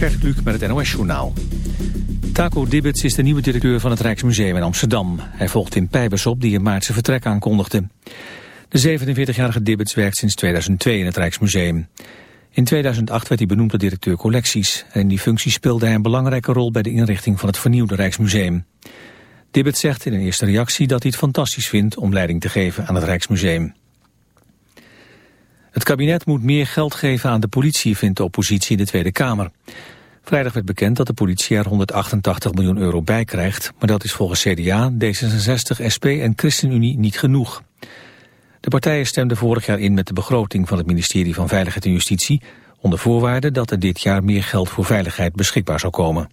Gert met het NOS-journaal. Taco Dibbets is de nieuwe directeur van het Rijksmuseum in Amsterdam. Hij volgt in Pijbers op, die in maart zijn vertrek aankondigde. De 47-jarige Dibbets werkt sinds 2002 in het Rijksmuseum. In 2008 werd hij benoemd tot directeur collecties. En in die functie speelde hij een belangrijke rol bij de inrichting van het vernieuwde Rijksmuseum. Dibbets zegt in een eerste reactie dat hij het fantastisch vindt om leiding te geven aan het Rijksmuseum. Het kabinet moet meer geld geven aan de politie, vindt de oppositie in de Tweede Kamer. Vrijdag werd bekend dat de politie er 188 miljoen euro bij krijgt, maar dat is volgens CDA, D66, SP en ChristenUnie niet genoeg. De partijen stemden vorig jaar in met de begroting van het ministerie van Veiligheid en Justitie, onder voorwaarde dat er dit jaar meer geld voor veiligheid beschikbaar zou komen.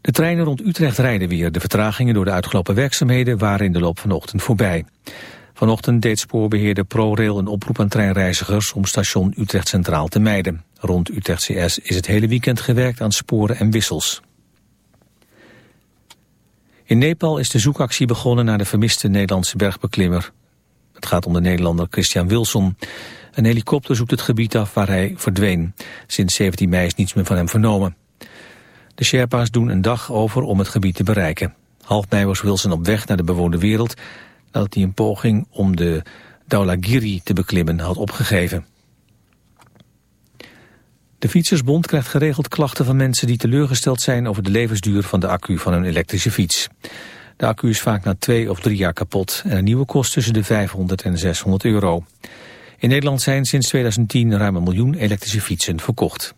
De treinen rond Utrecht rijden weer. De vertragingen door de uitgelopen werkzaamheden waren in de loop van de ochtend voorbij. Vanochtend deed spoorbeheerder ProRail een oproep aan treinreizigers om station Utrecht Centraal te mijden. Rond Utrecht CS is het hele weekend gewerkt aan sporen en wissels. In Nepal is de zoekactie begonnen naar de vermiste Nederlandse bergbeklimmer. Het gaat om de Nederlander Christian Wilson. Een helikopter zoekt het gebied af waar hij verdween. Sinds 17 mei is niets meer van hem vernomen. De Sherpa's doen een dag over om het gebied te bereiken. Half mei was Wilson op weg naar de bewoonde wereld nadat hij een poging om de Dhaulagiri te beklimmen had opgegeven. De Fietsersbond krijgt geregeld klachten van mensen die teleurgesteld zijn over de levensduur van de accu van een elektrische fiets. De accu is vaak na twee of drie jaar kapot en een nieuwe kost tussen de 500 en 600 euro. In Nederland zijn sinds 2010 ruim een miljoen elektrische fietsen verkocht.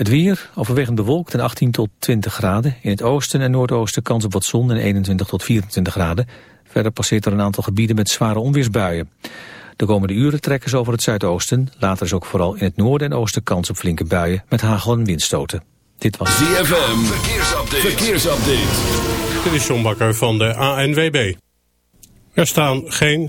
Het weer, overwegend bewolkt en 18 tot 20 graden. In het oosten en noordoosten kans op wat zon en 21 tot 24 graden. Verder passeert er een aantal gebieden met zware onweersbuien. De komende uren trekken ze over het zuidoosten. Later is ook vooral in het noorden en oosten kans op flinke buien met hagel en windstoten. Dit was ZFM, verkeersupdate. verkeersupdate. Dit is John Bakker van de ANWB. Er staan geen...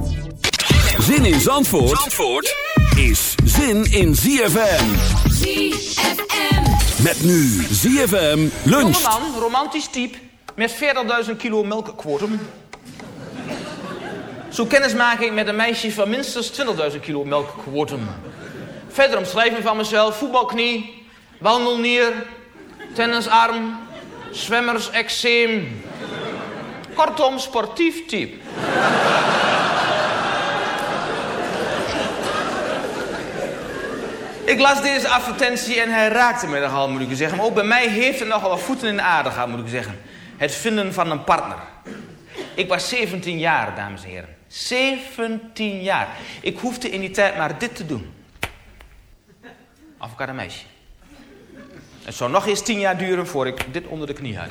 Zin in Zandvoort, Zandvoort is zin in ZFM. ZFM. Met nu ZFM lunch. Jongeman, romantisch type, met 40.000 kilo melkquotum. Zo kennismaking met een meisje van minstens 20.000 kilo melkquotum. Verder omschrijving van mezelf, voetbalknie, wandelnier, tennisarm, zwemmersexeem. Kortom, sportief type. Ik las deze advertentie en hij raakte me nogal, moet ik u zeggen. Maar ook bij mij heeft het nogal wat voeten in de aarde gehad, moet ik zeggen. Het vinden van een partner. Ik was 17 jaar, dames en heren. 17 jaar. Ik hoefde in die tijd maar dit te doen. Ik had een meisje. Het zou nog eens 10 jaar duren voor ik dit onder de knie had.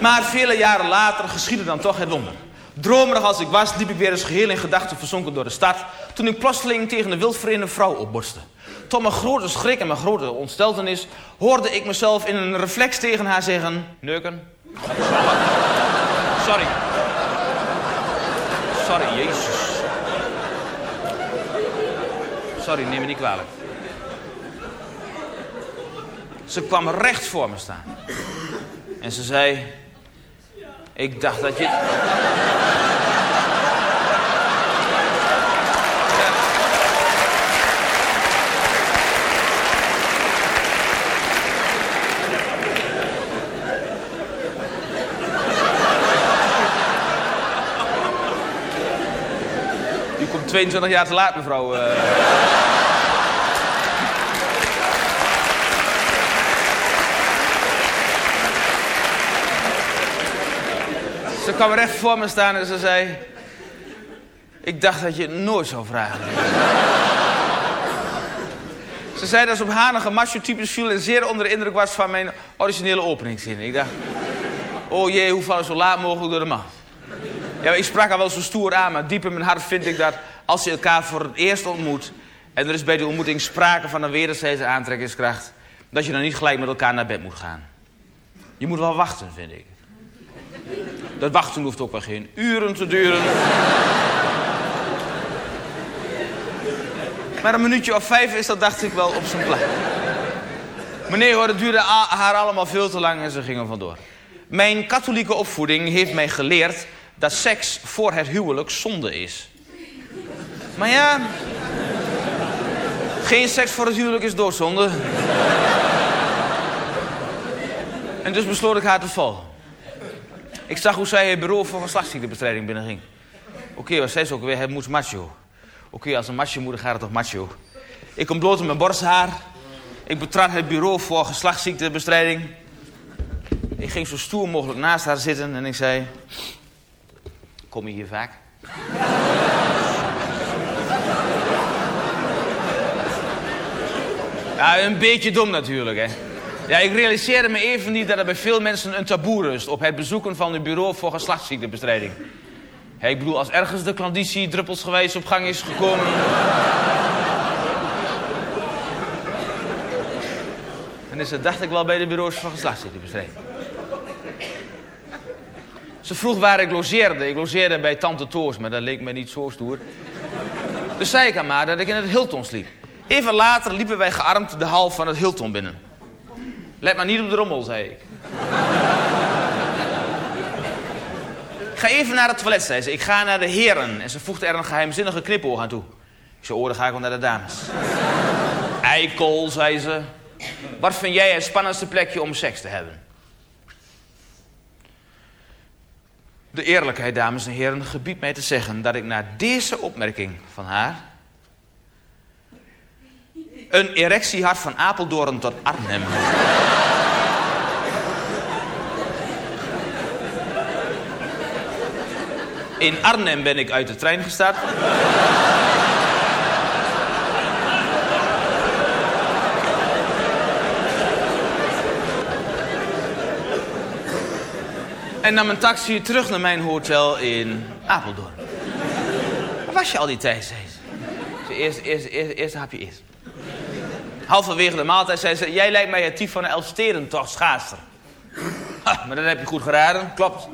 Maar vele jaren later geschiedde dan toch het wonder. Dromerig als ik was, liep ik weer eens geheel in gedachten verzonken door de stad... toen ik plotseling tegen een wildvreemde vrouw opborste. Tot mijn grote schrik en mijn grote ontsteltenis... hoorde ik mezelf in een reflex tegen haar zeggen... Neuken. Sorry. Sorry, Jezus. Sorry, neem me niet kwalijk. Ze kwam recht voor me staan. En ze zei... Ik dacht dat je... U komt 22 jaar te laat, mevrouw. eh. Kwam recht voor me staan en ze zei... Ik dacht dat je het nooit zou vragen. ze zei dat ze op hanige viel... en zeer onder de indruk was van mijn originele openingszin. Ik dacht... Oh jee, hoe val ik zo laat mogelijk door de man? Ja, ik sprak haar wel zo stoer aan, maar diep in mijn hart vind ik dat... als je elkaar voor het eerst ontmoet... en er is bij die ontmoeting sprake van een wederzijdse aantrekkingskracht... dat je dan niet gelijk met elkaar naar bed moet gaan. Je moet wel wachten, vind ik. Dat wachten hoeft ook wel geen uren te duren. Maar een minuutje of vijf is dat, dacht ik, wel op zijn plaats. Nee hoor, het duurde haar allemaal veel te lang en ze gingen vandoor. Mijn katholieke opvoeding heeft mij geleerd dat seks voor het huwelijk zonde is. Maar ja, geen seks voor het huwelijk is doodzonde. En dus besloot ik haar te volgen. Ik zag hoe zij het bureau voor geslachtsziektebestrijding binnenging. Oké, wat zei ze ook weer? Het moet macho. Oké, als een macho moet, dan gaat het toch macho. Ik ontblootte mijn borsthaar. Ik betrad het bureau voor geslachtsziektebestrijding. Ik ging zo stoer mogelijk naast haar zitten en ik zei... Kom je hier vaak? Ja, een beetje dom natuurlijk, hè. Ja, ik realiseerde me even niet dat er bij veel mensen een taboe rust... op het bezoeken van het bureau voor geslachtsziektebestrijding. Ik bedoel, als ergens de klanditie druppelsgewijs op gang is gekomen... dan is het, dacht ik wel, bij de bureaus van geslachtsziektebestrijding. Ze vroeg waar ik logeerde. Ik logeerde bij Tante Toos, maar dat leek me niet zo stoer. Dus zei ik aan maar dat ik in het Hilton sliep. Even later liepen wij gearmd de hal van het Hilton binnen. Let maar niet op de rommel, zei ik. Ga even naar het toilet, zei ze. Ik ga naar de heren. En ze voegde er een geheimzinnige knipoog aan toe. Ik zei, oh, ga ik wel naar de dames. Eikel, zei ze. Wat vind jij het spannendste plekje om seks te hebben? De eerlijkheid, dames en heren, gebiedt mij te zeggen dat ik na deze opmerking van haar... een erectie had van Apeldoorn tot Arnhem. In Arnhem ben ik uit de trein gestapt. En nam een taxi terug naar mijn hotel in Apeldoorn. Waar was je al die tijd, zei ze. Eerst, eerst, eerst, hapje eerst. Halverwege de maaltijd zei ze... Jij lijkt mij het type van een Elfsterentocht schaarster. Ha, maar dat heb je goed geraden. Klopt.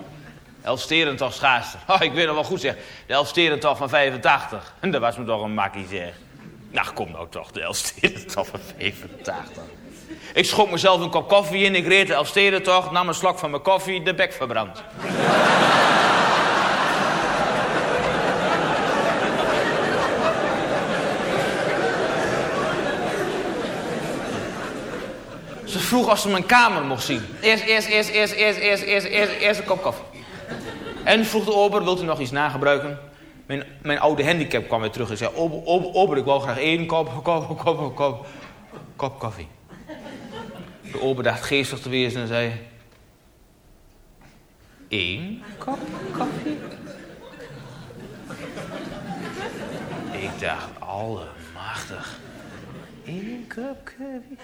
Elfsterentocht schaarster. Oh, ik weet nog wel goed zeg. De Elfsterentocht van 85. En dat was me toch een makkie zeg. Nou, kom nou toch. De Elfsterentocht van 85. Ik schonk mezelf een kop koffie in. Ik reed de Elfsterentocht. Nam een slok van mijn koffie. De bek verbrand. Ze vroeg of ze mijn kamer mocht zien. Eerst, eerst, eerst, eerst, eerst, eerst, eerst, eerst, eerst een kop koffie. En vroeg de ober, wilt u nog iets nagebruiken? Mijn, mijn oude handicap kwam weer terug en zei... Ober, ober, ober, ik wou graag één kop, kop, kop, kop, kop koffie. De ober dacht geestig te wezen en zei... Eén kop koffie? Ik dacht, allemachtig. Eén kop koffie?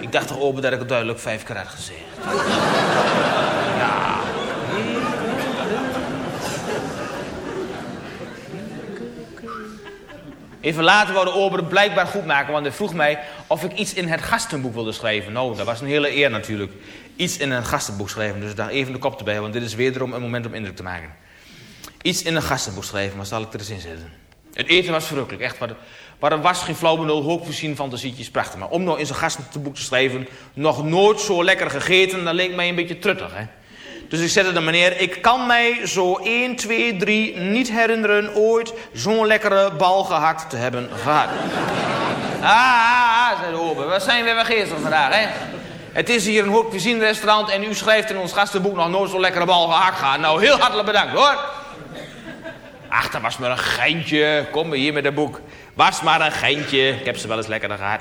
Ik dacht toch, ober, dat ik het duidelijk vijf keer had gezegd. Ja. één. Even later wou de ober het blijkbaar goed maken, want hij vroeg mij of ik iets in het gastenboek wilde schrijven. Nou, dat was een hele eer natuurlijk. Iets in een gastenboek schrijven, dus daar even de kop erbij, want dit is wederom een moment om indruk te maken. Iets in een gastenboek schrijven, maar zal ik er eens in zetten. Het eten was verrukkelijk, echt. Maar, maar er was geen flauw benul, hoogvoorzien fantasietjes, prachtig. Maar om nou in zo'n gastenboek te schrijven, nog nooit zo lekker gegeten, dat leek mij een beetje truttig, hè. Dus ik zette er meneer, ik kan mij zo 1, 2, 3 niet herinneren ooit zo'n lekkere bal gehakt te hebben gehad. ah, ah, ah, zei de ober, wat zijn we weer geestig vandaag, hè? Het is hier een cuisine restaurant en u schrijft in ons gastenboek nog nooit zo'n lekkere bal gehakt gehad. Nou, heel hartelijk bedankt, hoor. Ach, dat was maar een geintje. Kom maar hier met een boek. Was maar een geintje. Ik heb ze wel eens lekkerder gehad.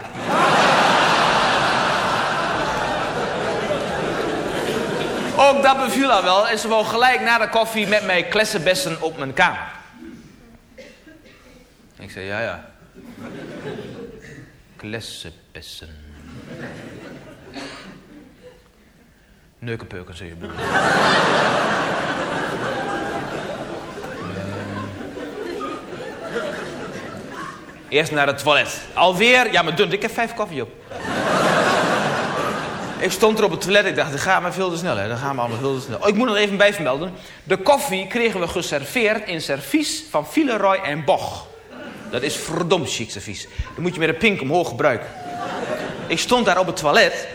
Ook dat beviel haar wel. En ze wou gelijk na de koffie met mij klessenbessen op mijn kamer. Ik zei, ja, ja. Klessenbessen. Neukenpeuken, zei je broer. Eerst naar het toilet. Alweer, ja maar dun, ik heb vijf koffie op. ik stond er op het toilet, ik dacht, dat gaat maar veel te snel, hè. Dat gaat maar allemaal veel te snel. Oh, ik moet nog even bijvermelden. De koffie kregen we geserveerd in servies van Villeroy en Boch. Dat is verdomd chic servies. Dat moet je met een pink omhoog gebruiken. Ik stond daar op het toilet.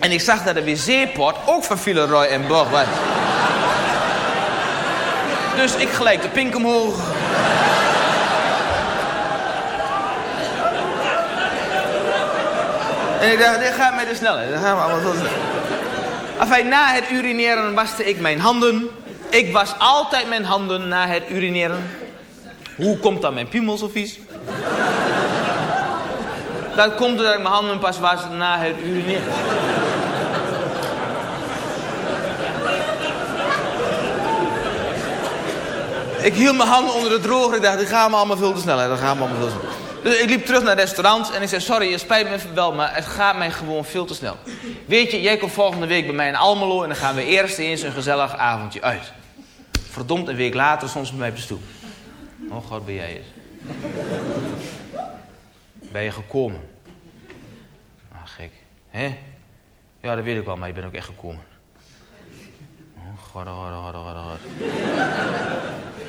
En ik zag dat de wc-pot ook van Villeroy en Boch was. Dus ik gelijk de pink omhoog. En ik dacht, dit gaat mij te snel. Dat zo. Enfin, na het urineren waste ik mijn handen. Ik was altijd mijn handen na het urineren. Hoe komt dan mijn piemel zo vies? Dat komt doordat ik mijn handen pas was na het urineren. Ik hield mijn handen onder de droger. Ik dacht, dit gaat me allemaal veel te snel. Dat gaat allemaal veel snel. Dus ik liep terug naar het restaurant en ik zei, sorry, het spijt me wel, maar het gaat mij gewoon veel te snel. Weet je, jij komt volgende week bij mij in Almelo en dan gaan we eerst eens een gezellig avondje uit. Verdomd, een week later ze bij mij op stoep. Oh god, ben jij het? Ben je gekomen? Ah, gek. Hè? Ja, dat weet ik wel, maar je bent ook echt gekomen. Oh god, oh god, oh god, god, oh god.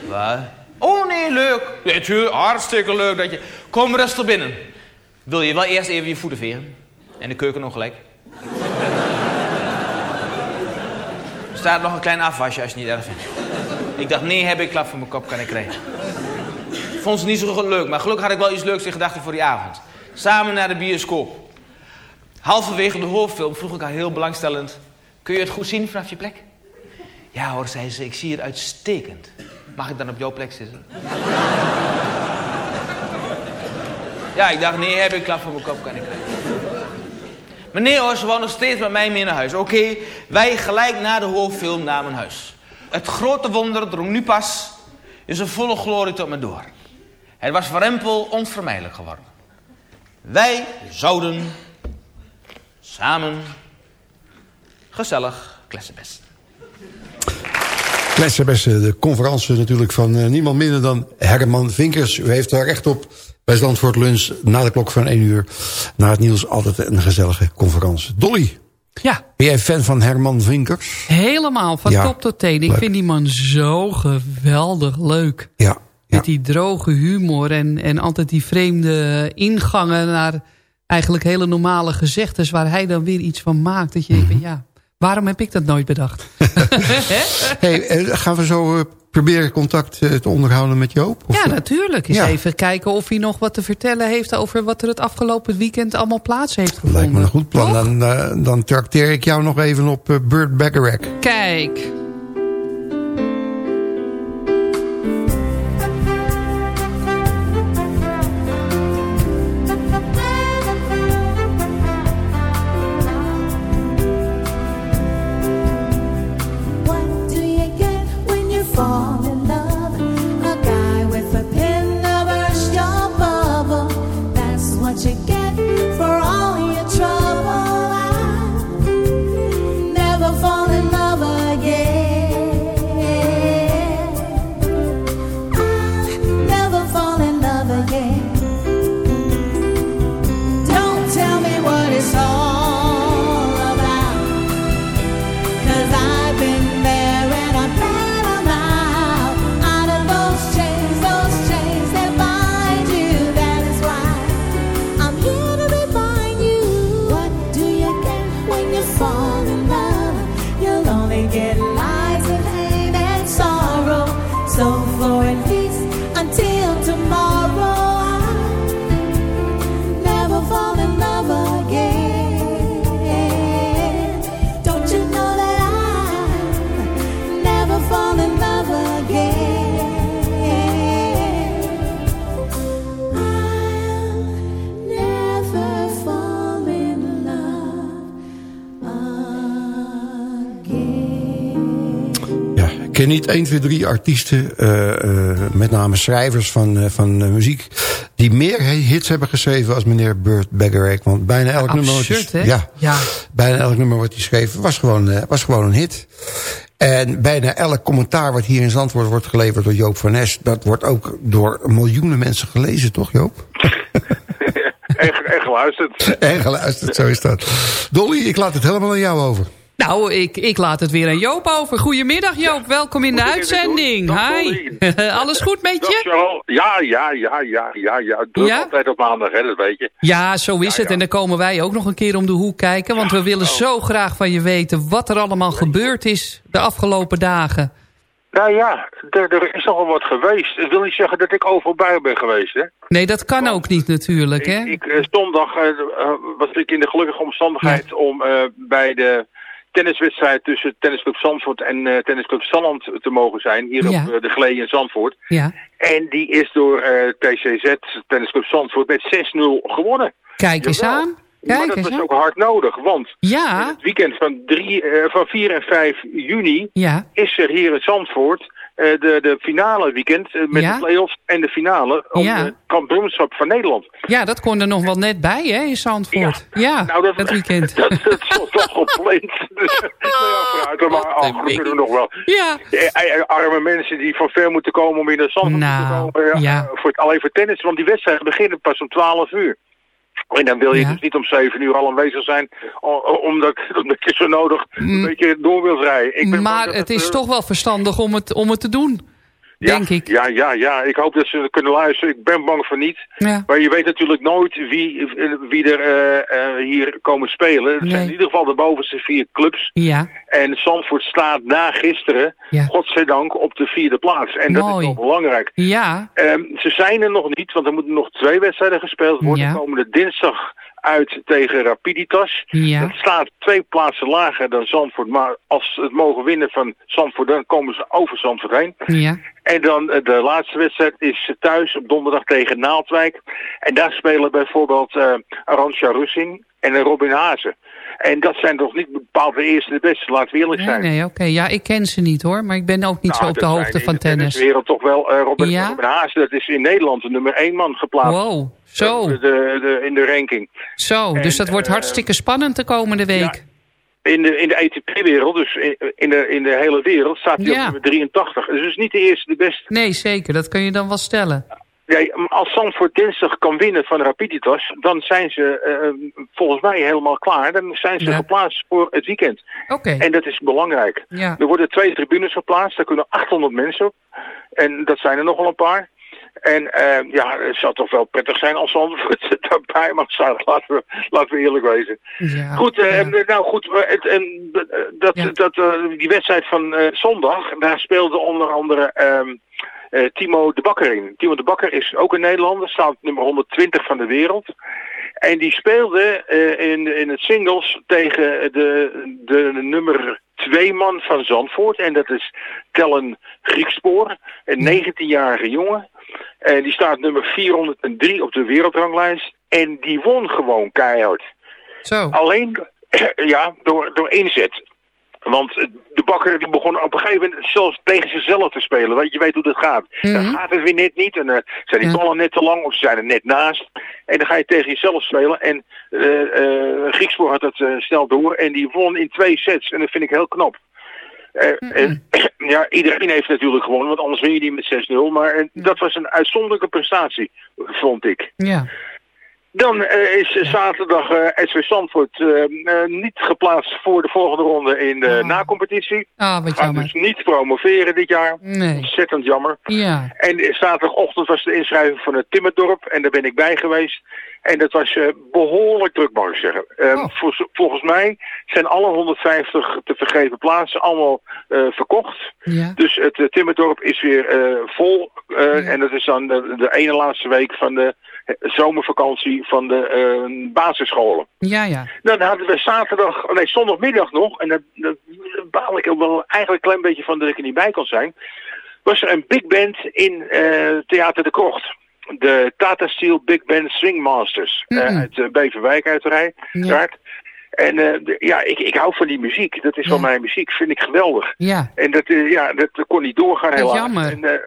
Wat? Oh nee, leuk. Ja, tuurlijk, hartstikke leuk dat je... Kom rustig binnen. Wil je wel eerst even je voeten veren? En de keuken nog gelijk? Er staat nog een klein afwasje als je het niet erg vindt. Ik dacht, nee, heb ik klap voor mijn kop, kan ik krijgen. Vond ze niet zo leuk, maar gelukkig had ik wel iets leuks in gedachten voor die avond. Samen naar de bioscoop. Halverwege de hoofdfilm vroeg ik haar heel belangstellend... Kun je het goed zien vanaf je plek? Ja hoor, zei ze, ik zie het uitstekend. Mag ik dan op jouw plek zitten? ja, ik dacht, nee, heb ik klap voor mijn kop, kan ik nee hoor, ze wou nog steeds met mij mee naar huis. Oké, wij gelijk na de hoofdfilm naar mijn huis. Het grote wonder drong nu pas in zijn volle glorie tot me door. Het was voor Rempel onvermijdelijk geworden. Wij zouden samen gezellig klessenbest. Klessenbessen, de conferentie natuurlijk van eh, niemand minder dan Herman Vinkers. U heeft daar recht op bij Zandvoort Lunch na de klok van 1 uur. Na het nieuws altijd een gezellige conferentie. Dolly, Ja, ben jij fan van Herman Vinkers? helemaal van Ja, top tot teen. Ik leuk. vind die man zo geweldig leuk. Ja. ja. Met die droge humor en, en altijd die vreemde ingangen naar eigenlijk hele normale gezegdes... waar hij dan weer iets van maakt. Dat je denkt, van, ja, waarom heb ik dat nooit bedacht? Hey, eh, gaan we zo eh, proberen contact eh, te onderhouden met Joop? Of, ja, natuurlijk. Eens Ja. even kijken of hij nog wat te vertellen heeft... over wat er het afgelopen weekend allemaal plaats heeft gevonden. Lijkt me een goed plan. Dan, dan trakteer ik jou nog even op Burt Bacharach. Kijk. Ken niet 1, 2, 3 artiesten, eh, eh, met name schrijvers van, eh, van muziek... die meer hits hebben geschreven als meneer Burt Bacharach. Want bijna elk nummer... wat hij-? Ja, Ja. bijna elk nummer wat hij schreef was gewoon, was gewoon een hit. En bijna elk commentaar wat hier in Zandvoort wordt geleverd door Joop van Nes... dat wordt ook door miljoenen mensen gelezen, toch Joop? En, en geluisterd. En geluisterd, zo is dat. Dolly, ik laat het helemaal aan jou over. Nou, ik, ik laat het weer aan Joop over. Goedemiddag Joop, welkom in de Moet ik uitzending. Hi. Alles goed met je? Ja, ja, ja, ja, ja, ja. Druk Ja? altijd op maandag, hè, dat weet je. Ja, zo is Ja, het. En dan komen wij ook nog een keer om de hoek kijken. Want we willen zo graag van je weten wat er allemaal gebeurd is de afgelopen dagen. Nou ja, er, er is nogal wat geweest. Het wil niet zeggen dat ik overal bij ben geweest, hè. Nee, dat kan ook niet natuurlijk, hè? Ik, eh, zondag eh, eh, was ik in de gelukkige omstandigheid om bij de tenniswedstrijd tussen Tennisclub Zandvoort en eh Tennisclub Zandland te mogen zijn. Hier Ja. op eh, de Glee in Zandvoort. Ja. En die is door eh, TCZ, Tennisclub Zandvoort, met 6-0 gewonnen. Kijk eens Jawel. aan. maar Kijk dat eens was aan. ook hard nodig, want Ja, het weekend van, drie, van 4 en 5 juni is er hier in Zandvoort de, de finale weekend eh, met Ja? de play-offs en de finale om Ja. het kampioenschap van Nederland. Ja, dat kon er nog wel net bij, hè, in Zandvoort. Ja, Nou, dat, dat weekend. Dat, dat is toch gepland. Dus, nou maar ach, dat kunnen we nog wel. Ja, Eh, eh, Arme mensen die van ver moeten komen om in de Zandvoort Nou, te komen. eh, ja. voor, alleen voor tennis, want die wedstrijden beginnen pas om 12 uur. En dan wil je Ja. dus niet om 7 uur al aanwezig zijn, omdat, omdat je zo nodig een beetje door wilt rijden. Ik ben Mm. maar het is eh, toch wel verstandig om het, om het te doen. Denk ja, ik. Ja, ja, ja. Ik hoop dat ze kunnen luisteren. Ik ben bang voor niet. Ja. Maar je weet natuurlijk nooit wie, wie er eh, eh, hier komen spelen. Het zijn in ieder geval de bovenste vier clubs. Ja, En Zandvoort staat na gisteren, Ja. godzijdank, op de vierde plaats. En dat is wel belangrijk. ja, Ehm, ze zijn er nog niet, want er moeten nog twee wedstrijden gespeeld worden. Komende dinsdag uit tegen Rapiditas. Ja. Dat staat twee plaatsen lager dan Zandvoort. Maar als ze het mogen winnen van Zandvoort, dan komen ze over Zandvoort heen. ja. En dan eh, de laatste wedstrijd is thuis op donderdag tegen Naaldwijk. En daar spelen bijvoorbeeld eh Arantxa Russing en Robin Hazen. En dat zijn toch niet bepaald de eerste de beste, laten we eerlijk zijn. nee, oké. Ja, ik ken ze niet hoor, maar ik ben ook niet zo Nou, op de hoogte van in de tennis. tenniswereld toch wel eh, Robin, Ja? Hazen, dat is in Nederland de nummer één man geplaatst. Wow, zo, De, de, de- in de ranking. zo. Dus dat wordt eh, hartstikke spannend de komende week. In de, in de ATP-wereld, dus in, in, de, in de hele wereld, staat hij Ja. op nummer 83. Dus is niet de eerste de beste. Nee, zeker. Dat kun je dan wel stellen. Ja, als Zandvoort dinsdag kan winnen van Rapiditas, dan zijn ze eh, volgens mij helemaal klaar. Dan zijn ze Ja. geplaatst voor het weekend. Oké. En dat is belangrijk. Ja. Er worden twee tribunes geplaatst, daar kunnen 800 mensen op. En dat zijn er nogal een paar. En eh, ja, het zou toch wel prettig zijn als Zandvoort daarbij mag staan. Laten we, laten we eerlijk wezen. Ja. Goed, eh, Ja. nou goed, eh, het, en, eh, dat, Ja. dat, eh, die wedstrijd van eh, zondag, daar speelde onder andere ehm, eh, Timo de Bakker in. Timo de Bakker is ook een Nederlander, staat nummer 120 van de wereld. En die speelde eh, in, in het singles tegen de, de nummer twee man van Zandvoort. En dat is Tellen Griekspoor, een 19-jarige jongen. En die staat nummer 403 op de wereldranglijst. En die won gewoon keihard. Zo. Alleen, ja, door, door inzet. Want eh, de bakker die begon op een gegeven moment zelfs tegen zichzelf te spelen. Want je weet hoe dat gaat. Dan Mhm. gaat het weer net niet. En dan zijn die Ja. ballen net te lang of ze zijn er net naast. En dan ga je tegen jezelf spelen. En eh eh Griekspoor had dat eh, snel door. En die won in twee sets. En dat vind ik heel knap. Eh, en, ja, iedereen heeft natuurlijk gewonnen, want anders win je niet met 6-0. Maar eh, dat was een uitzonderlijke prestatie, vond ik. Ja. Dan eh, is zaterdag eh SV Zandvoort eh, niet geplaatst voor de volgende ronde in de Oh. nacompetitie. Ah, wat Gaat jammer. dus niet promoveren dit jaar. Nee. Ontzettend jammer. Ja. En zaterdagochtend was de inschrijving van het Timmerdorp en daar ben ik bij geweest. En dat was eh, behoorlijk druk, mag ik zeggen. Eh, Oh. vol- volgens mij zijn alle 150 te vergeven plaatsen allemaal eh, verkocht. Ja. Dus het eh, Timmerdorp is weer vol. Ja. En dat is dan de, de ene laatste week van de zomervakantie van de basisscholen. Ja, ja. Dan hadden we zaterdag, nee, zondagmiddag nog, en daar baal ik er wel eigenlijk een klein beetje van dat ik er niet bij kon zijn, was er een big band in Theater de Krocht. De Tata Steel Big Band Swing Masters eh, Mhm. uit eh, Beverwijk uiteraard. Ja. En eh, ja, ik, ik hou van die muziek. Dat is wel mijn muziek. Vind ik geweldig. Ja. En dat, ja, dat, kon niet doorgaan helaas. jammer. En, eh,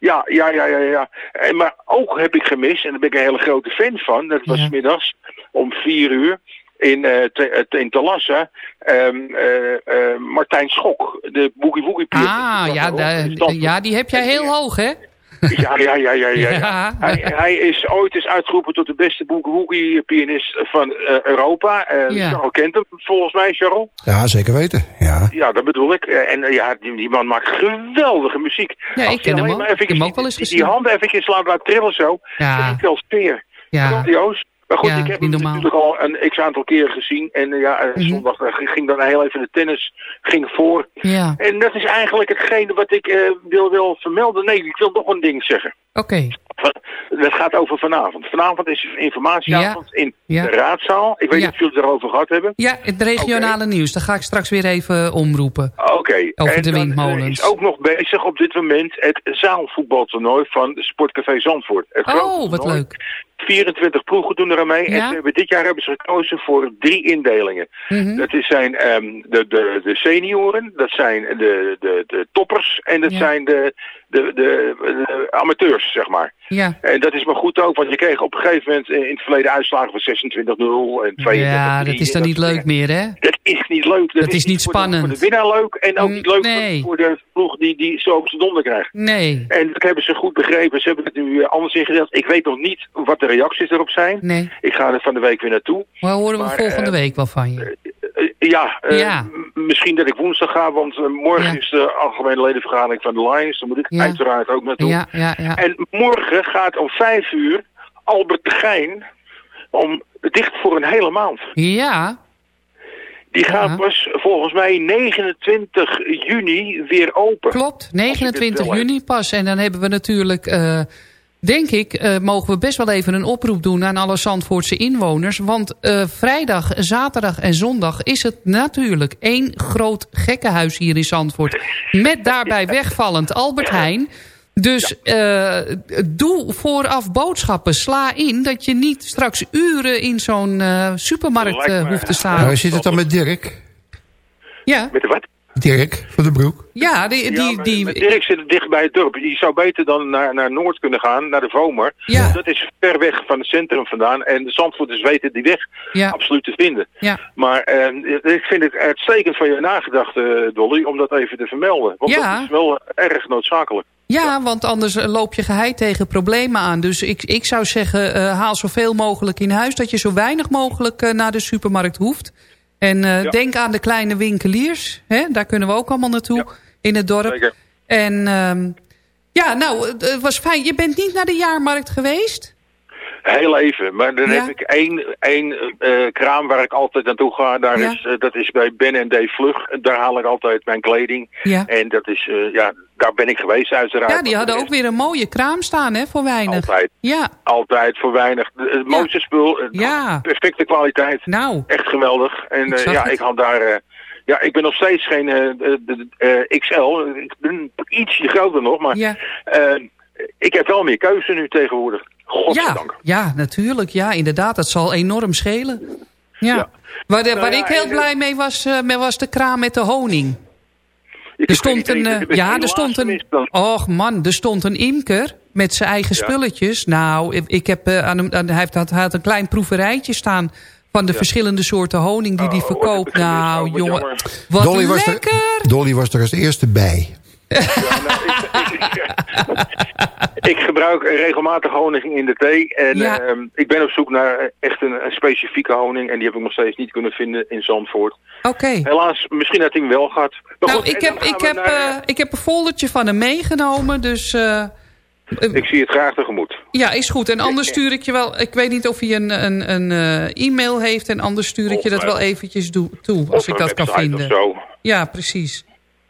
ja, ja, ja, ja, ja. En, maar ook heb ik gemist, en daar ben ik een hele grote fan van. Dat was Ja. middags om vier uur in, te, in Talassa. ehm, eh, eh, Martijn Schok, de Boogie Woogie. Ah, ja, ja, die heb jij heel hoog, hè? Ja, ja, ja, ja, ja. ja. Ja. Hij, hij is ooit eens uitgeroepen tot de beste boogie woogie pianist van eh, Europa. Eh Ja. Charles kent hem volgens mij, Charles. Ja, zeker weten. Ja. Ja, dat bedoel ik. Eh, En ja, die, die man maakt geweldige muziek. Ja, Als ik ken hem ook. maar Ik heb hem ook wel eens die, gezien. die hand eventjes laat, laat trillen zo. Ja. Dat is wel sfeer. Ja. Grandioos. Maar goed, Ja, ik heb hem normaal. natuurlijk al een x-aantal keer gezien. En eh, ja, eh, Mhm. zondag eh, ging dan heel even de tennis ging voor. Ja, En dat is eigenlijk hetgene wat ik wil, wil vermelden. Nee, ik wil nog een ding zeggen. oké. Dat gaat over vanavond. Vanavond is informatieavond in Ja. de raadzaal. Ik weet niet of jullie het erover gehad hebben. Ja, het regionale nieuws. Dat ga ik straks weer even omroepen. Oké. Over En de windmolens. is ook nog bezig op dit moment het zaalvoetbaltoernooi van Sportcafé Zandvoort. Het Oh, wat leuk. 24 ploegen doen er aan mee. En Ja? hebben, dit jaar hebben ze gekozen voor drie indelingen. Mhm. Dat is zijn ehm, de, de, de senioren, dat zijn de, de, de toppers en dat Ja. zijn de, de, de, de amateurs, zeg maar. Ja. En dat is maar goed ook, want je kreeg op een gegeven moment eh, in het verleden uitslagen van 26-0 en 32 ja, dat is dan niet leuk meer, hè? Dat is niet leuk. Dat is niet voor de- spannend. voor de winnaar leuk en ook niet leuk nee. voor de ploeg die, die zo op zijn donder krijgt. Nee, En dat hebben ze goed begrepen. Ze hebben het nu eh, anders ingedeeld. Ik weet nog niet wat de reacties erop zijn. nee. Ik ga er van de week weer naartoe. Maar horen we Maar, volgende eh, week wel van je. Eh, ja, eh, Ja. misschien dat ik woensdag ga, want morgen Ja. is de algemene ledenvergadering van de Lions. Daar moet ik Ja. uiteraard ook naartoe. Ja, ja, ja. En morgen gaat om vijf uur Albert de Gein om, dicht voor een hele maand. Ja, Die gaat pas volgens mij 29 juni weer open. klopt. 29 juni pas. En dan hebben we natuurlijk... Denk ik, eh, mogen we best wel even een oproep doen aan alle Zandvoortse inwoners. Want eh, vrijdag, zaterdag en zondag is het natuurlijk één groot gekkenhuis hier in Zandvoort. Met daarbij wegvallend Albert Heijn. Dus eh, doe vooraf boodschappen. Sla in dat je niet straks uren in zo'n eh, supermarkt hoeft te Nou, staan. hoe zit het dan met Dirk? Ja, Met de wat? Dirk van de Broek. ja die, Ja, die, die, Dirk zit dicht bij het dorp. Die zou beter dan naar, naar Noord kunnen gaan, naar de Vomer. Ja. Dat is ver weg van het centrum vandaan. En de Zandvoorters weten die weg Ja. absoluut te vinden. ja. Maar eh, ik vind het uitstekend van je nagedacht, eh, Dolly, om dat even te vermelden. Want Ja. dat is wel erg noodzakelijk. Ja, want anders eh, loop je geheid tegen problemen aan. Dus ik, ik zou zeggen, eh, haal zoveel mogelijk in huis... dat je zo weinig mogelijk naar de supermarkt hoeft. En eh, Ja. denk aan de kleine winkeliers. Hè? Daar kunnen we ook allemaal naartoe Ja. in het dorp. Zeker. En ehm, ja, nou, het was fijn. Je bent niet naar de jaarmarkt geweest? Heel even, maar dan Ja. heb ik één, één eh, kraam waar ik altijd naartoe ga. Daar Ja. is, eh, dat is bij Ben en D Vlug. Daar haal ik altijd mijn kleding. Ja. En dat is, ja, daar ben ik geweest uiteraard. Ja, die hadden ook weer een mooie kraam staan, hè, voor weinig. Altijd. Ja, Altijd voor weinig. Het mooiste spul, eh, Ja. perfecte kwaliteit. nou, Echt geweldig. En Ik eh, ja, het. ik had daar... eh, ja, ik ben nog steeds geen XL. Ik ben ietsje groter nog, maar ja. ik heb wel meer keuze nu tegenwoordig. Ja, Godzijdank. ja, natuurlijk. Ja, inderdaad. Dat zal enorm schelen. Ja. Ja. Waar, de- Nou waar ja, ik heel blij mee was, was de kraam met de honing. Ik Er stond een, ben ja, er stond een, och man, er stond een imker met zijn eigen Ja. spulletjes. Nou, ik, ik heb eh, aan hem, aan, hij, heeft, had, hij had een klein proeverijtje staan van de verschillende soorten honing die hij Oh, verkoopt. heb ik gemist. Nou, Oh, jongen, jammer. wat Dolly was, lekker! er, Dolly was er als eerste bij. Ik gebruik regelmatig honing in de thee. En Ja. ehm, ik ben op zoek naar echt een, een specifieke honing. En die heb ik nog steeds niet kunnen vinden in Zandvoort. Oké. Helaas, misschien had hij hem wel gehad. Maar Nou, goed, ik heb, ik, heb, naar, eh, ik heb een foldertje van hem meegenomen, dus... eh, ik zie het graag tegemoet. Ja, is goed. En anders stuur ik je wel... Ik weet niet of hij een, een, een eh, e-mail heeft... en anders stuur ik je dat wel eventjes toe... als Of ik dat kan vinden. Of zo. Ja, precies.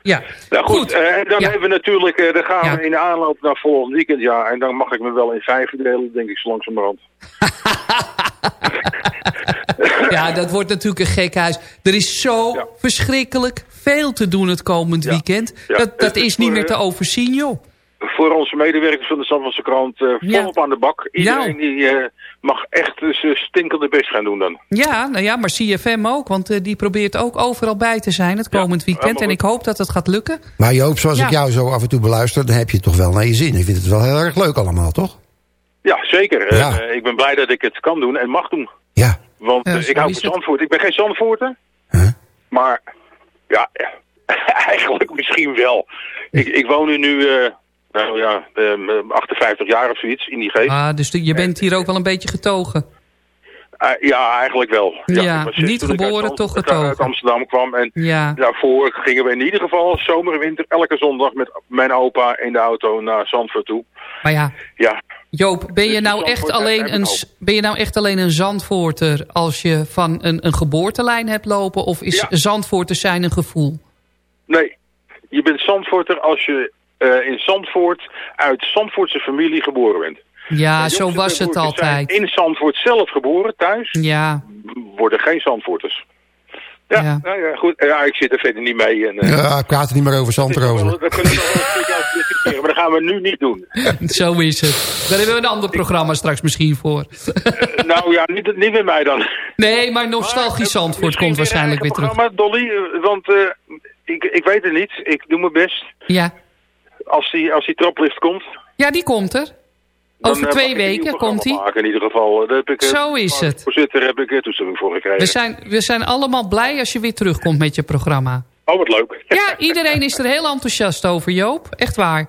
Ja, Nou goed, Goed. eh, dan Ja. hebben we natuurlijk, eh, dan gaan Ja. we in de aanloop naar volgend weekend, ja. En dan mag ik me wel in vijf delen, denk ik, zo langzamerhand. ja, dat wordt natuurlijk een gek huis. Er is zo Ja. verschrikkelijk veel te doen het komend weekend. Dat, dat Het is niet meer te eh, overzien, joh. Voor onze medewerkers van de Zandvoortse krant eh volop aan de bak. Iedereen die eh, mag echt zijn stinkende best gaan doen dan. Ja, nou ja, maar CFM ook. Want eh, die probeert ook overal bij te zijn het komend weekend. En ik hoop dat het gaat lukken. Maar Joop, zoals Ja. ik jou zo af en toe beluister... dan heb je het toch wel naar je zin. Ik vind het wel heel erg leuk allemaal, toch? Ja, zeker. Eh, Ja. eh, ik ben blij dat ik het kan doen en mag doen. Ja. Want Ja, eh, ik hou van het. Zandvoort. Ik ben geen Zandvoorter. Huh? Maar ja, ja, eigenlijk misschien wel. Ik, ik woon nu, eh, nou ja, eh, 58 jaar of zoiets in die geest. Ah, dus je bent hier ook wel een beetje getogen. Eh, ja, eigenlijk wel. Ja, niet geboren, toch getogen. Uit Amsterdam kwam en Ja. daarvoor gingen we in ieder geval zomer en winter elke zondag met mijn opa in de auto naar Zandvoort toe. Maar ja, Ja, Joop, ben je Dus nou Zandvoort echt alleen een, ben je nou echt alleen een Zandvoorter als je van een, een geboortelijn hebt lopen? Of is Ja. Zandvoorter zijn een gevoel? nee. Je bent Zandvoorter als je in Zandvoort uit Zandvoortse familie geboren bent. Ja, zo was het altijd. In Zandvoort zelf geboren, thuis, Ja, worden geen Zandvoorters. Ja, Ja. Nou ja, goed. Ja, ik zit er verder niet mee. En, eh, Ja, ik praat er niet meer over Zandrozen. dat kunnen we nog wel een stukje discussiëren, maar dat gaan we nu niet doen. zo is het. Daar hebben we een ander programma straks misschien voor. Eh, nou ja, niet, niet met mij dan. Nee, maar nostalgisch Zandvoort Misschien komt waarschijnlijk weer terug. programma, Dolly, eh, want eh, ik, ik weet het niet. Ik doe mijn best. Ja, Als die, als die traplift komt. ja die komt er. Over eh, twee weken komt hij. in ieder geval. Daar heb ik, eh, Zo is het. Voorzitter heb ik eh, toestemming voor gekregen. We zijn, we zijn allemaal blij als je weer terugkomt met je programma. Oh, wat leuk. Ja, iedereen is er heel enthousiast over, Joop. Echt waar.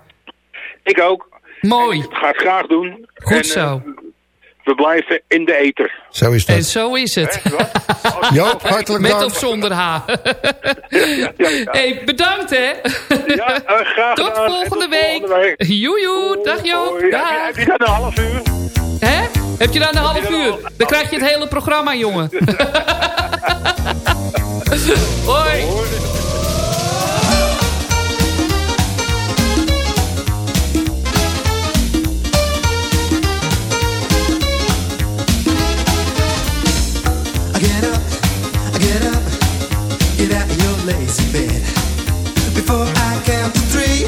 ik ook. Mooi. Ik ga het graag doen. Goed En, zo. eh, we blijven in de eter. Zo is En dat. zo is het. Joop, hartelijk Met dank. of zonder H. ja, ja, ja. hey, bedankt hè. Ja, eh, graag Tot gedaan. En volgende tot volgende week. Joejoe, dag Joop. Hoi. Heb je- Dag. Heb je dat een half uur? Hè? Heb je dan een half uur? Dan krijg je het hele programma, jongen. Hoi. Get out of your lazy bed. Before I count to three,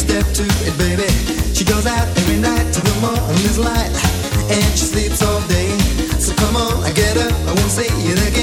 step to it, baby. She goes out every night till the morning's light, and she sleeps all day. So come on, I get up, I won't say it again.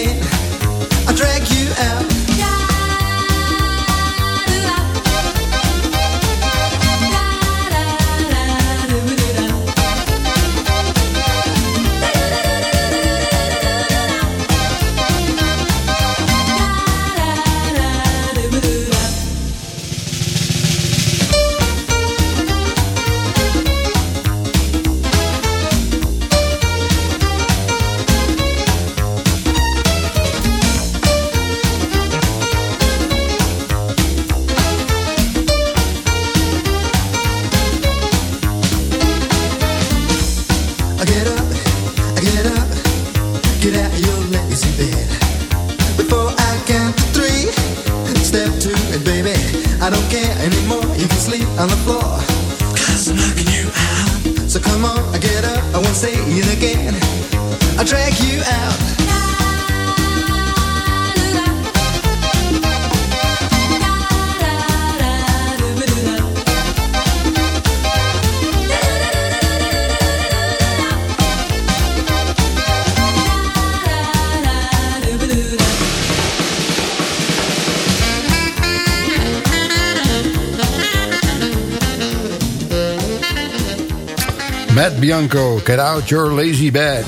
Get out your lazy bed.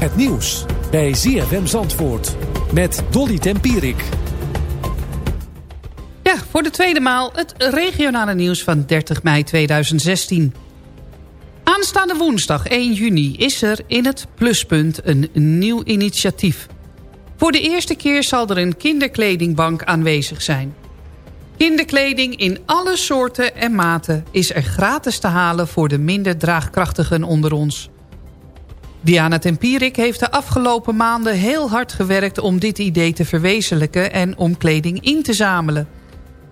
Het nieuws bij ZFM Zandvoort met Dolly Tempierik. Ja, voor de tweede maal het regionale nieuws van 30 mei 2016. Aanstaande woensdag 1 juni is er in het Pluspunt een nieuw initiatief. Voor de eerste keer zal er een kinderkledingbank aanwezig zijn. Kinderkleding in alle soorten en maten is er gratis te halen voor de minder draagkrachtigen onder ons. Diana Tempierik heeft de afgelopen maanden heel hard gewerkt om dit idee te verwezenlijken en om kleding in te zamelen.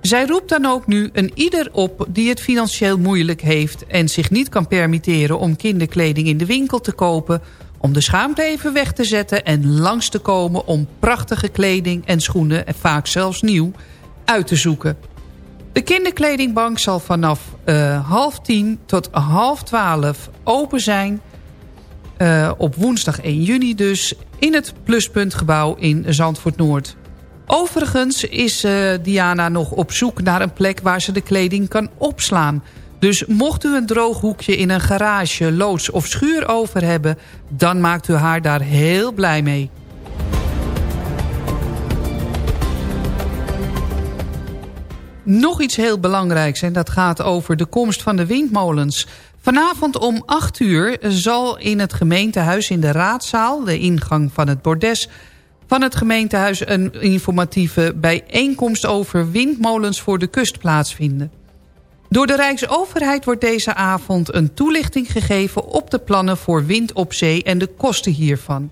Zij roept dan ook nu een ieder op die het financieel moeilijk heeft... en zich niet kan permitteren om kinderkleding in de winkel te kopen... om de schaamte even weg te zetten en langs te komen om prachtige kleding en schoenen, en vaak zelfs nieuw, uit te zoeken. De kinderkledingbank zal vanaf uh, half tien tot half twaalf open zijn. Uh, op woensdag 1 juni dus in het Pluspuntgebouw in Zandvoort Noord. Overigens is uh, Diana nog op zoek naar een plek waar ze de kleding kan opslaan. Dus mocht u een drooghoekje in een garage, loods of schuur over hebben... dan maakt u haar daar heel blij mee. Nog iets heel belangrijks en dat gaat over de komst van de windmolens. Vanavond om 8 uur zal in het gemeentehuis in de raadzaal... de ingang van het bordes van het gemeentehuis... een informatieve bijeenkomst over windmolens voor de kust plaatsvinden. Door de Rijksoverheid wordt deze avond een toelichting gegeven... op de plannen voor wind op zee en de kosten hiervan.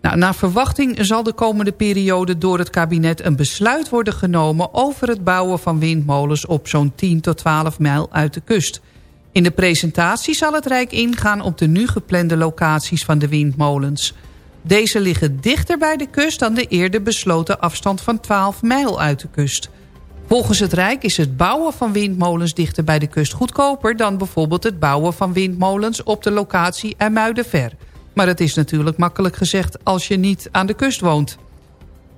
Nou, naar verwachting zal de komende periode door het kabinet een besluit worden genomen... over het bouwen van windmolens op zo'n 10 tot 12 mijl uit de kust. In de presentatie zal het Rijk ingaan op de nu geplande locaties van de windmolens. Deze liggen dichter bij de kust dan de eerder besloten afstand van 12 mijl uit de kust... Volgens het Rijk is het bouwen van windmolens dichter bij de kust goedkoper... dan bijvoorbeeld het bouwen van windmolens op de locatie Muidenver. Maar het is natuurlijk makkelijk gezegd als je niet aan de kust woont.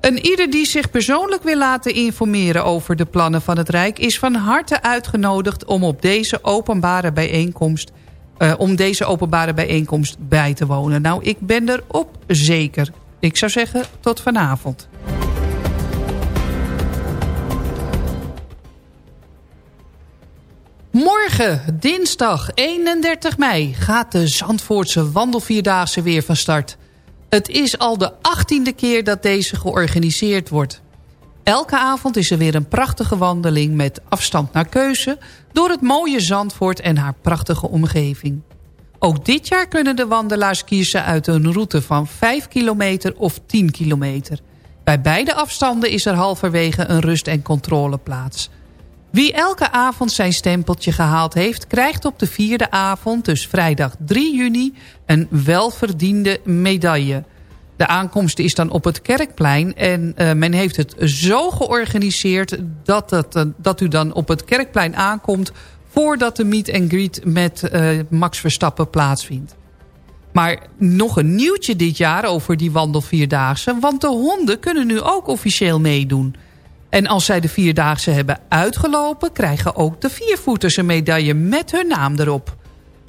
Een ieder die zich persoonlijk wil laten informeren over de plannen van het Rijk... is van harte uitgenodigd om op deze openbare bijeenkomst... Uh, om deze openbare bijeenkomst bij te wonen. Nou, ik ben erop zeker. Ik zou zeggen, tot vanavond. Morgen, dinsdag 31 mei, gaat de Zandvoortse wandelvierdaagse weer van start. Het is al de achttiende keer dat deze georganiseerd wordt. Elke avond is er weer een prachtige wandeling met afstand naar keuze... door het mooie Zandvoort en haar prachtige omgeving. Ook dit jaar kunnen de wandelaars kiezen uit een route van 5 kilometer of 10 kilometer. Bij beide afstanden is er halverwege een rust- en controleplaats... Wie elke avond zijn stempeltje gehaald heeft... krijgt op de vierde avond, dus vrijdag 3 juni... een welverdiende medaille. De aankomst is dan op het Kerkplein... en uh, men heeft het zo georganiseerd... Dat, het, uh, dat u dan op het Kerkplein aankomt... voordat de meet and greet met uh, Max Verstappen plaatsvindt. Maar nog een nieuwtje dit jaar over die wandelvierdaagse... want de honden kunnen nu ook officieel meedoen... En als zij de Vierdaagse hebben uitgelopen... krijgen ook de viervoeters een medaille met hun naam erop.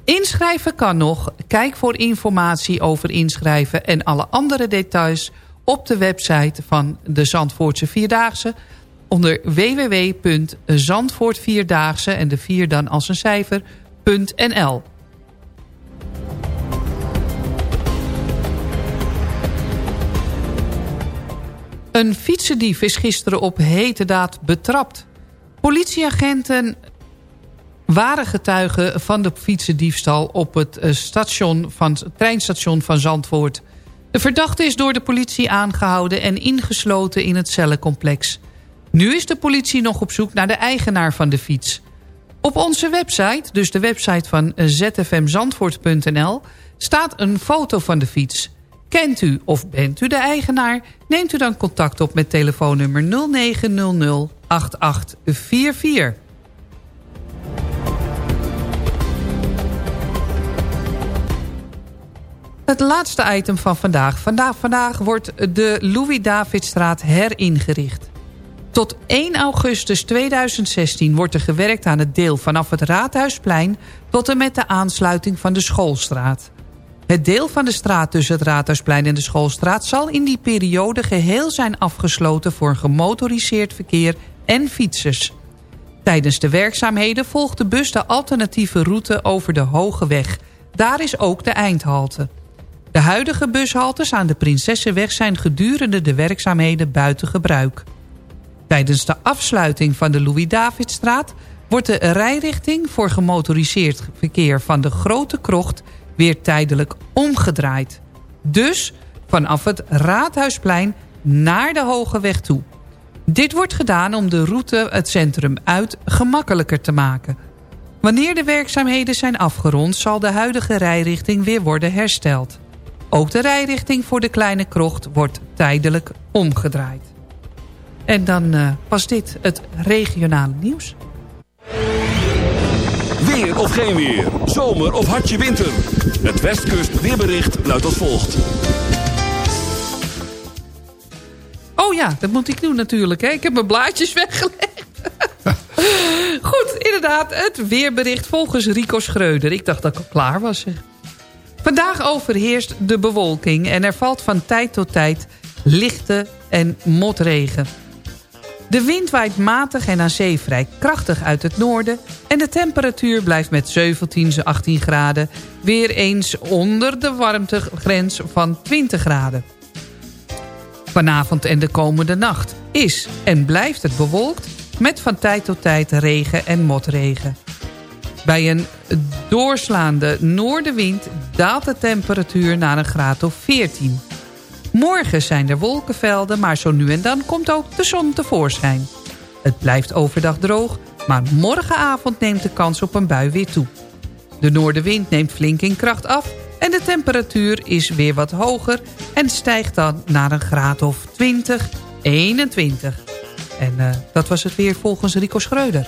Inschrijven kan nog. Kijk voor informatie over inschrijven en alle andere details... op de website van de Zandvoortse Vierdaagse... onder www.zandvoortvierdaagse en de vier dan als een cijfer.nl. Een fietsendief is gisteren op hete daad betrapt. Politieagenten waren getuigen van de fietsendiefstal... op het, eh, station van, het treinstation van Zandvoort. De verdachte is door de politie aangehouden... en ingesloten in het cellencomplex. Nu is de politie nog op zoek naar de eigenaar van de fiets. Op onze website, dus de website van zfmzandvoort.nl... staat een foto van de fiets... Kent u of bent u de eigenaar? Neemt u dan contact op met telefoonnummer 0900 8844. Het laatste item van vandaag. Vandaag, vandaag wordt de Louis-Davidstraat heringericht. Tot 1 augustus 2016 wordt er gewerkt aan het deel vanaf het Raadhuisplein... tot en met de aansluiting van de Schoolstraat. Het deel van de straat tussen het Raadhuisplein en de Schoolstraat... zal in die periode geheel zijn afgesloten voor gemotoriseerd verkeer en fietsers. Tijdens de werkzaamheden volgt de bus de alternatieve route over de Hoge Weg. Daar is ook de eindhalte. De huidige bushaltes aan de Prinsessenweg zijn gedurende de werkzaamheden buiten gebruik. Tijdens de afsluiting van de Louis-Davidstraat wordt de rijrichting voor gemotoriseerd verkeer van de Grote Krocht weer tijdelijk omgedraaid. Dus vanaf het Raadhuisplein naar de Hoge Weg toe. Dit wordt gedaan om de route het centrum uit gemakkelijker te maken. Wanneer de werkzaamheden zijn afgerond... zal de huidige rijrichting weer worden hersteld. Ook de rijrichting voor de kleine krocht wordt tijdelijk omgedraaid. En dan was dit het regionale nieuws. Weer of geen weer, zomer of hartje winter. Het Westkust weerbericht luidt als volgt. Oh ja, dat moet ik doen natuurlijk. Hè? Ik heb mijn blaadjes weggelegd. Goed, inderdaad, het weerbericht volgens Rico Schreuder. Ik dacht dat ik al klaar was. Zeg. Vandaag overheerst de bewolking en er valt van tijd tot tijd lichte en motregen. De wind waait matig en aan zee vrij krachtig uit het noorden... en de temperatuur blijft met 17, 18 graden... weer eens onder de warmtegrens van 20 graden. Vanavond en de komende nacht is en blijft het bewolkt... met van tijd tot tijd regen en motregen. Bij een doorslaande noordenwind daalt de temperatuur naar een graad of 14. Morgen zijn er wolkenvelden, maar zo nu en dan komt ook de zon tevoorschijn. Het blijft overdag droog, maar morgenavond neemt de kans op een bui weer toe. De noordenwind neemt flink in kracht af en de temperatuur is weer wat hoger... en stijgt dan naar een graad of 20, 21. En uh, dat was het weer volgens Rico Schreuder.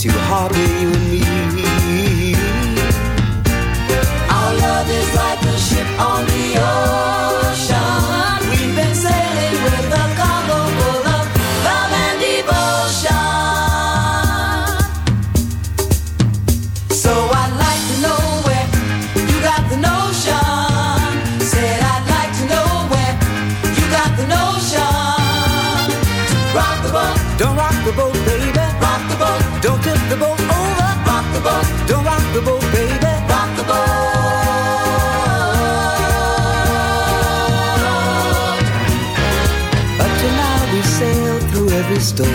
to harbor you and me. Our love is like a ship on the ocean. We've been sailing with a cargo full of love and devotion. So I'd like to know where you got the notion. Said I'd like to know where you got the notion. Rock the boat, Don't rock the boat, Don't rock the boat, baby. rock the boat. Now we sailed through every storm.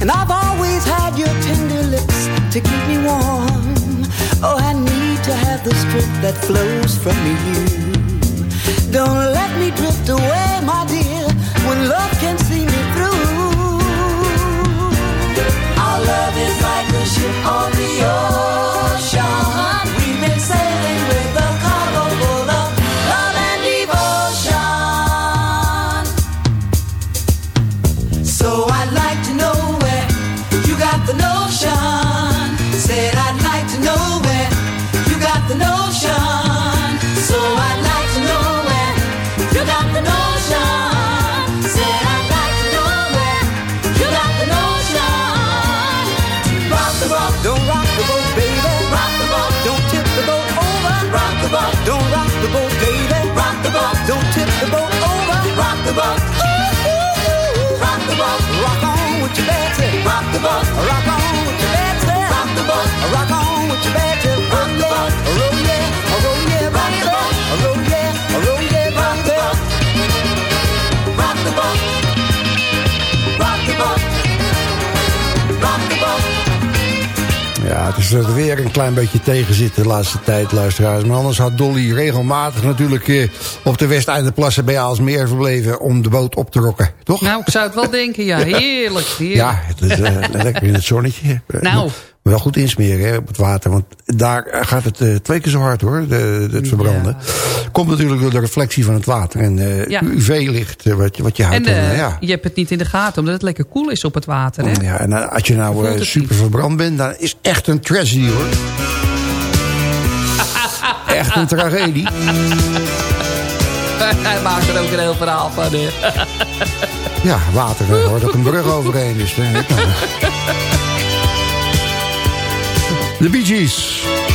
And I've always had your tender lips to keep me warm. Oh, I need to have the that flows from you. Don't let me drift away, my dear, when love can all rock the boat, Rock on with your Betsy. rock the boat, Rock on with your Betsy. Rock the boat. Roll Ja, het is er weer een klein beetje tegenzitten de laatste tijd, luisteraars. Maar anders had Dolly regelmatig natuurlijk eh, op de Westeindeplassen bij Aalsmeer verbleven... om de boot op te rokken, toch? Nou, ik zou het wel denken, ja. Heerlijk, heerlijk. Ja, het is eh, lekker in het zonnetje. Nou wel goed insmeren hè, op het water. Want daar gaat het eh, twee keer zo hard hoor, de, het verbranden. Komt natuurlijk door de reflectie van het water. En uh. UV-licht eh, wat, wat je houdt. En, ja. je hebt het niet in de gaten, omdat het lekker koel is op het water. Hè? Ja, en als je nou super verbrand bent, dan is echt een tragedy hoor. echt een tragedie. Hij maakt er ook een heel verhaal van. ja, water, hoor dat een brug overheen. is. The Bee Gees.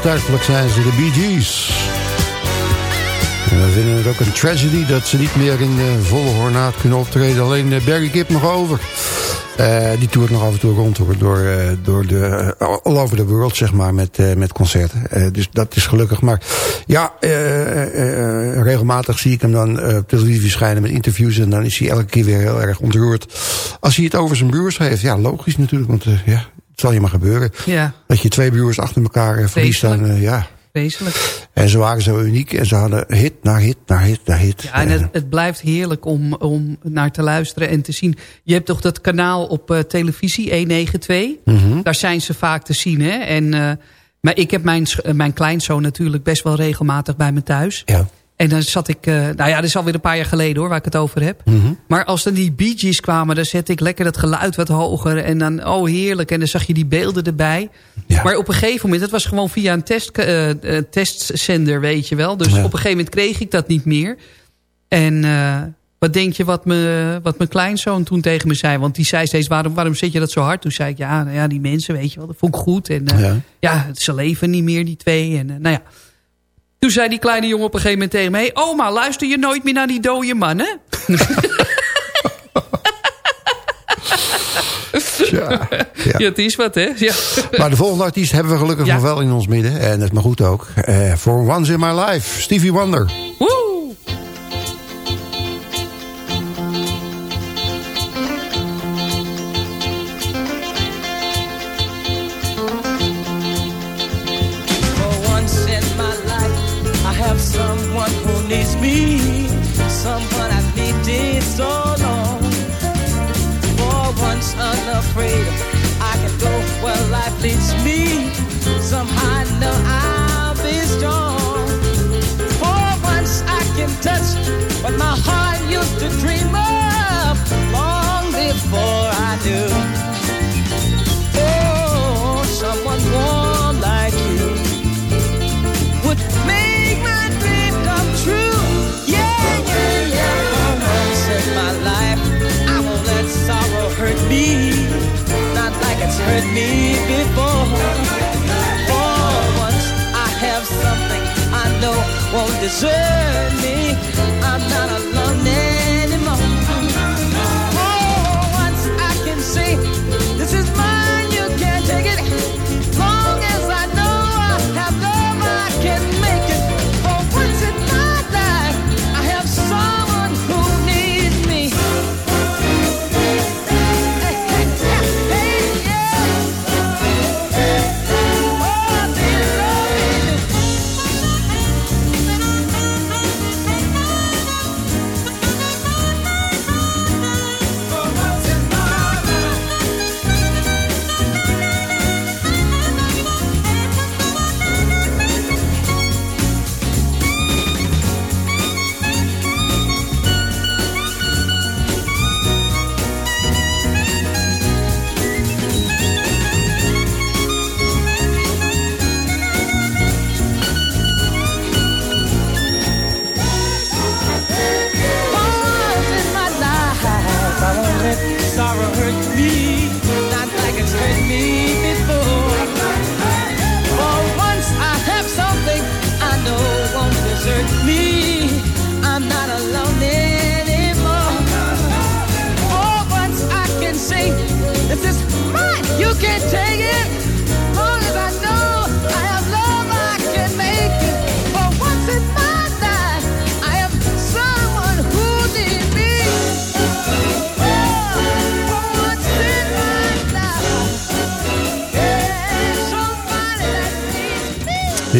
onstuitelijk zijn ze, de Bee Gees. En we vinden het ook een tragedy dat ze niet meer in de volle hornaat kunnen optreden. Alleen eh, Barry Gibb nog over. Eh, die toert nog af en toe rond hoor, door, eh, door de, all over the world, zeg maar, met, met concerten. Dus dat is gelukkig. Maar ja, regelmatig zie ik hem dan op televisie schijnen met interviews... en dan is hij elke keer weer heel erg ontroerd. Als hij het over zijn broers heeft, ja, logisch natuurlijk. Want ja, zal je maar gebeuren. Ja. Dat je twee broers achter elkaar verliest, dan ja... Wezenlijk. En ze waren zo uniek en ze hadden hit naar hit naar hit naar hit. Ja, en het, het blijft heerlijk om, om naar te luisteren en te zien. Je hebt toch dat kanaal op uh, televisie, E92. Mhm. Daar zijn ze vaak te zien. Hè? En, uh, maar ik heb mijn, mijn kleinzoon natuurlijk best wel regelmatig bij me thuis. Ja. En dan zat ik, uh, nou ja, dat is alweer een paar jaar geleden hoor, waar ik het over heb. Mm -hmm. Maar als dan die Bee Gees kwamen, dan zette ik lekker dat geluid wat hoger. En dan, oh heerlijk, en dan zag je die beelden erbij. Ja. Maar op een gegeven moment, het was gewoon via een test, uh, testzender, weet je wel. Dus Ja. op een gegeven moment kreeg ik dat niet meer. En uh, wat denk je wat, me, wat mijn kleinzoon toen tegen me zei? Want die zei steeds, waarom, waarom zet je dat zo hard? Toen zei ik, ja, nou ja die mensen, weet je wel, dat vond ik goed. En Ja. ja, ze leven niet meer, die twee. En nou ja. Toen zei die kleine jongen op een gegeven moment tegen me... Hey, oma, luister je nooit meer naar die dode mannen? Ja, ja. Ja, het is wat, hè? Ja. Maar de volgende artiest hebben we gelukkig Ja. nog wel in ons midden. En dat is maar goed ook. Eh, For Once in My Life, Stevie Wonder. Woe! Me, someone I've needed so long. For once unafraid, I can go where life leads me. Somehow I know I'll be strong. For once I can touch what my heart used to dream won't desert me. I'm not alone eh?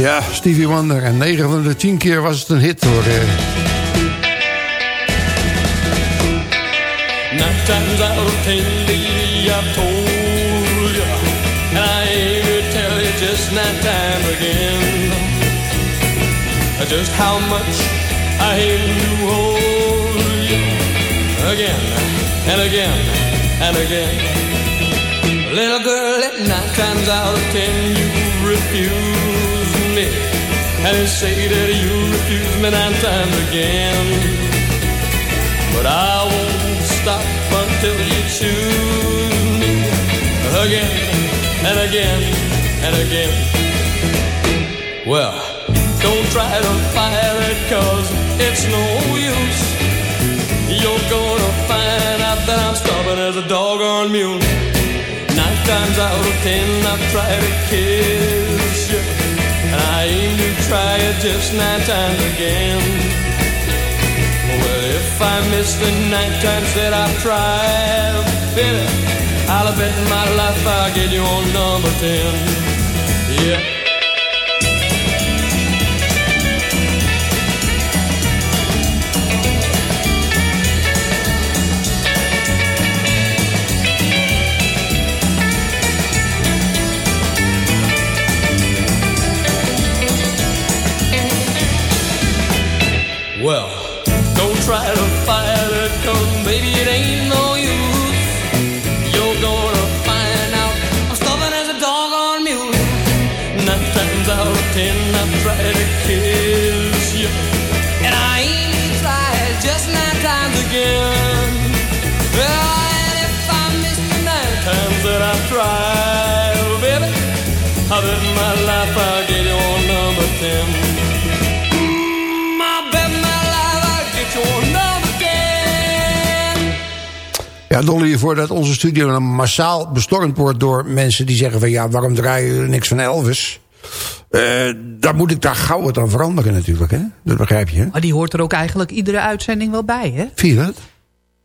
Ja, Stevie Wonder. En 9 van de 10 keer was het een hit hoor. eh. You just how much I aim to hold you. Again, and again, and again. Little girl, at nine times out of ten, you refuse. And you say that you refuse me nine times again. But I won't stop until you choose me again and again and again. Well, Don't try to fire it cause it's no use. You're gonna find out that I'm stubborn as a doggone mule. Nine times out of ten I've tried to kiss you. And I aim to try it just nine times again. Well, if I miss the nine times that I've tried, baby, I'll bet my life I'll get you on number ten. Yeah. I bet my life I'll get you on number ten. Ja, Dolly, voordat onze studio dan massaal bestormd wordt door mensen die zeggen van... ja, waarom draaien jullie niks van Elvis? Eh, dan moet ik daar gauw wat aan veranderen natuurlijk, hè? Dat begrijp je, hè? Maar die hoort er ook eigenlijk iedere uitzending wel bij, hè? Vind je dat?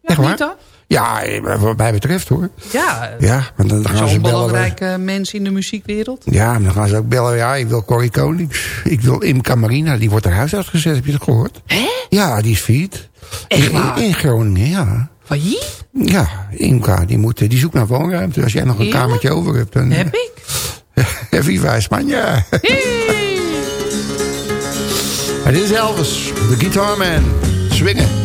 Echt waar? niet? Ja, eh, wat mij betreft hoor. Ja, Ja, want dan gaan ze belangrijke mens in de muziekwereld. Ja, maar dan gaan ze ook bellen. Ja, ik wil Corrie Konings. Ik wil Imca Marina. Die wordt er huis uitgezet. Heb je dat gehoord? Hè? Ja, die is failliet. Echt In- waar? In, in Groningen, ja. Failliet? Ja, Imca, die, moet, die zoekt naar woonruimte. Als jij nog een kamertje over hebt, dan... Heb ik? Viva Spanje. En dit is Elvis, de guitarman. Swingen.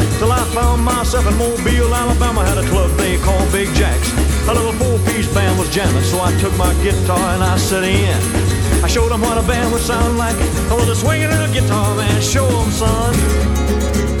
Till I found myself in Mobile, Alabama. Had a club they called Big Jacks. A little four-piece band was jamming, so I took my guitar and I set in. I showed them what a band would sound like. Oh, I was a swinging little guitar man. Show 'em, son.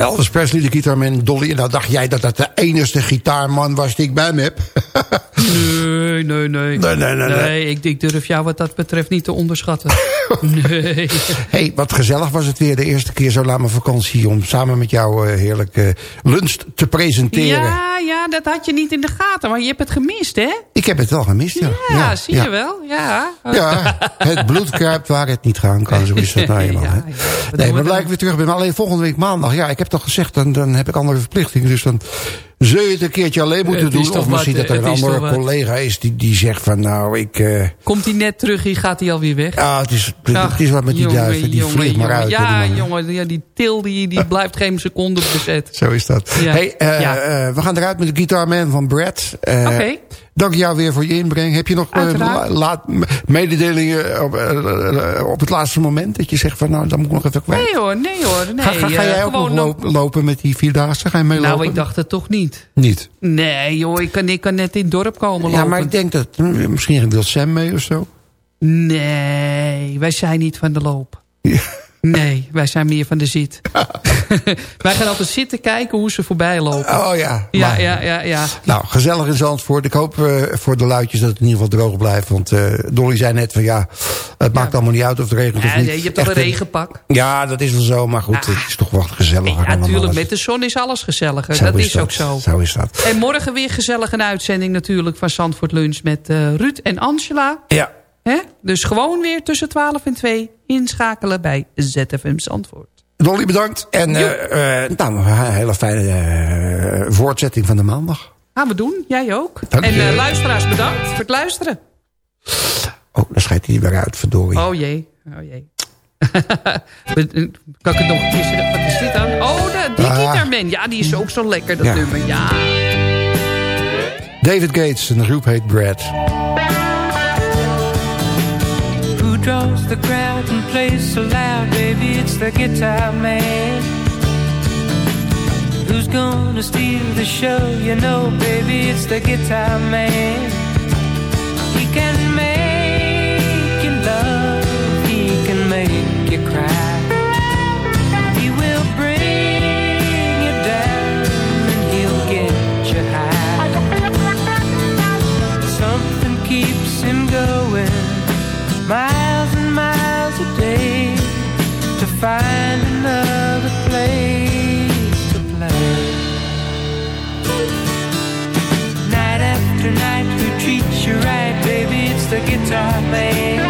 Elvis Presley, de gitaarman Dolly. En nou dacht jij dat dat de enige gitaarman was die ik bij me heb. Nee, nee, nee. Nee, nee, nee, nee. ik, ik durf jou wat dat betreft niet te onderschatten. nee. hey, wat gezellig was het weer de eerste keer zo laat mijn vakantie... om samen met jou uh, heerlijk uh, lunch te presenteren. Ja, ja, dat had je niet in de gaten. Maar je hebt het gemist, hè? Ik heb het wel gemist, ja. Ja, ja zie ja. je wel. Ja. ja, het bloed kruipt waar het niet gaan kan. Zo is dat nou eenmaal. ja, nee, maar blijf ik weer terug ben. Alleen volgende week maandag. Ja, ik heb toch gezegd, dan, dan heb ik andere verplichtingen. Dus dan Zul je het een keertje alleen moeten is doen? Of misschien wat, dat er een het is andere collega is die, die zegt van nou, ik... eh, Komt hij net terug, hier gaat hij alweer weg. ja, het is, het, Ach, is wat met die jongen, duiven. Die jongen, vliegt maar uit. Ja, die man. jongen, ja, die til die, die blijft geen seconde bezet. Zo is dat. Ja. Hey, eh, Ja. eh, we gaan eruit met de Guitarman van Brad. Eh, Oké. Dank jou weer voor je inbreng. Heb je nog eh, la- laat, mededelingen op, eh, eh, op het laatste moment? Dat je zegt van nou, dan moet ik nog even kwijt. Nee hoor, nee hoor. Nee, ga, ga, ga eh, jij ook nog lopen, lopen met die Vierdaagse? Ga je mee Nou, lopen? ik dacht het toch niet. Niet. Nee joh, ik kan, ik kan net in het dorp komen Ja, lopen. maar ik denk dat... hm, Misschien wil Sam mee of zo. Nee, wij zijn niet van de loop. Nee, wij zijn meer van de zit. wij gaan altijd zitten kijken hoe ze voorbij lopen. Oh ja. Ja, maar- ja, ja, ja. Nou, gezellig in Zandvoort. Ik hoop eh, voor de luidjes dat het in ieder geval droog blijft. Want eh, Dolly zei net van ja, het maakt allemaal niet uit of het regent of niet. je hebt toch een regenpak? Ja, dat is wel zo. Maar goed, het is toch wat gezelliger. Ja, dan natuurlijk. Met de zon is alles gezelliger. Zo dat is dat. ook zo. Zo is dat. En morgen weer gezellig een uitzending natuurlijk van Zandvoort Lunch met eh, Ruud en Angela. Ja. Hè? Dus gewoon weer tussen 12 en 2 inschakelen bij ZFM Zandvoort. Dolly, bedankt. En eh, eh, nou, een hele fijne eh, voortzetting van de maandag. Gaan we doen. Jij ook. Dank en je. luisteraars bedankt voor het luisteren. Oh, dan schijnt hij weer uit, verdorie. Oh jee. Oh jee. kan ik het nog een keer zeggen? Wat is dit dan? Oh, de, die Ah. Guitarman. Ja, die is ook zo lekker, dat Ja. nummer. Ja. David Gates en de groep heet Brad. Draws the crowd and plays so loud, baby? It's the guitar man. Who's gonna steal the show? You know, baby, it's the guitar man. He can make guitar man.